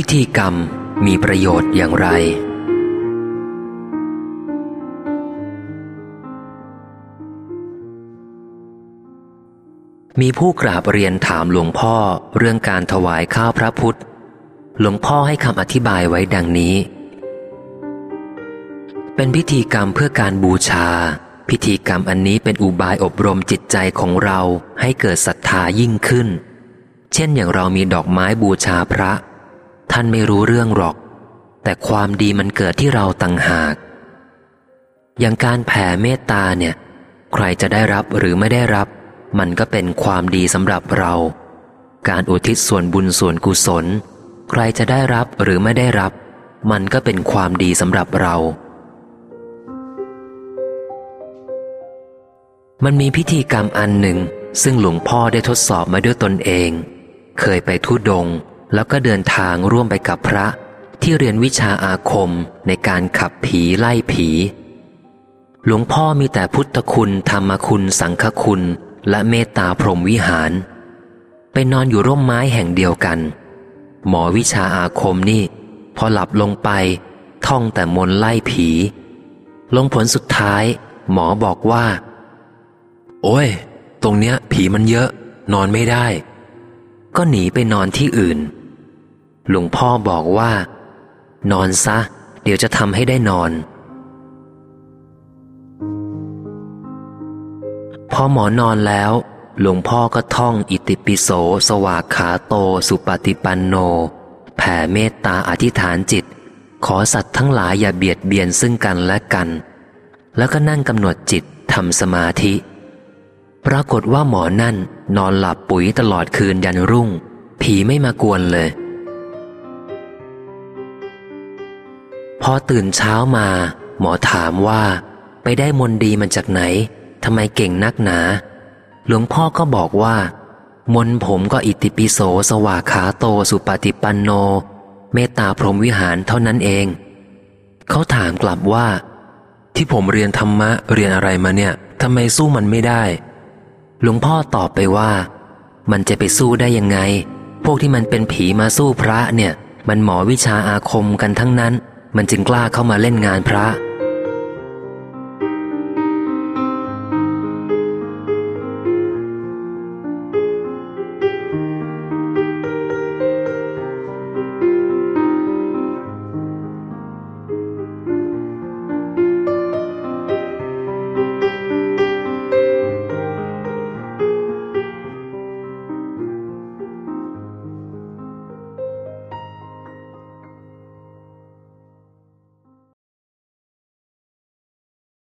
พิธีกรรมมีประโยชน์อย่างไร มีผู้กราบเรียนถามหลวงพ่อเรื่องการถวายข้าวพระพุทธ หลวงพ่อให้คำอธิบายไว้ดังนี้ เป็นพิธีกรรมเพื่อการบูชา พิธีกรรมอันนี้เป็นอุบายอบรมจิตใจของเราให้เกิดศรัทธายิ่งขึ้น เช่นอย่างเรามีดอกไม้บูชาพระ ท่านไม่รู้เรื่องหรอก แต่ความดีมันเกิดที่เราต่างหาก อย่างการแผ่เมตตาเนี่ย ใครจะได้รับหรือไม่ได้รับ มันก็เป็นความดีสำหรับเรา การอุทิศส่วนบุญส่วนกุศล ใครจะได้รับหรือไม่ได้รับ มันก็เป็นความดีสำหรับเรา มันมีพิธีกรรมอันหนึ่งซึ่งหลวงพ่อได้ทดสอบมาด้วยตนเอง เคยไปทุดง แล้วก็เดินทางร่วมไปกับพระที่เรียนวิชาอาคมในการขับผีไล่ผี หลวงพ่อมีแต่พุทธคุณธรรมคุณสังฆคุณและเมตตาพรหมวิหาร ไปนอนอยู่ร่มไม้แห่งเดียวกัน หมอวิชาอาคมนี่ พอหลับลงไปท่องแต่มนไล่ผี ลงผลสุดท้าย หมอบอกว่า โอ้ย ตรงเนี้ย ผีมันเยอะ นอนไม่ได้ ก็หนีไปนอนที่อื่น หลวงพ่อบอกว่า นอนซะ เดี๋ยวจะทำให้ได้นอน พอหมอนอนแล้ว หลวงพ่อก็ท่องอิติปิโส สวากขาโต สุปฏิปันโน แผ่เมตตาอธิษฐานจิต ขอสัตว์ทั้งหลายอย่าเบียดเบียนซึ่งกันและกัน แล้วก็นั่งกำหนดจิตทำสมาธิ ปรากฏว่าหมอนั่นนอนหลับปุ๋ยตลอดคืนยันรุ่ง ผีไม่มากวนเลย พอตื่นเช้ามา หมอถามว่า ไปได้มนดีมันจากไหนทำไมเก่งนักหนา หลวงพ่อก็บอกว่า มนผมก็อิติปิโสสวาขาโตสุปฏิปันโน เมตตาพรหมวิหารเท่านั้นเอง เขาถามกลับว่า ที่ผมเรียนธรรมะเรียนอะไรมาเนี่ยทำไมสู้มันไม่ได้ หลวงพ่อตอบไปว่า มันจะไปสู้ได้ยังไง พวกที่มันเป็นผีมาสู้พระเนี่ย มันหมอวิชาอาคมกันทั้งนั้น มันจึงกล้าเข้ามาเล่นงานพระ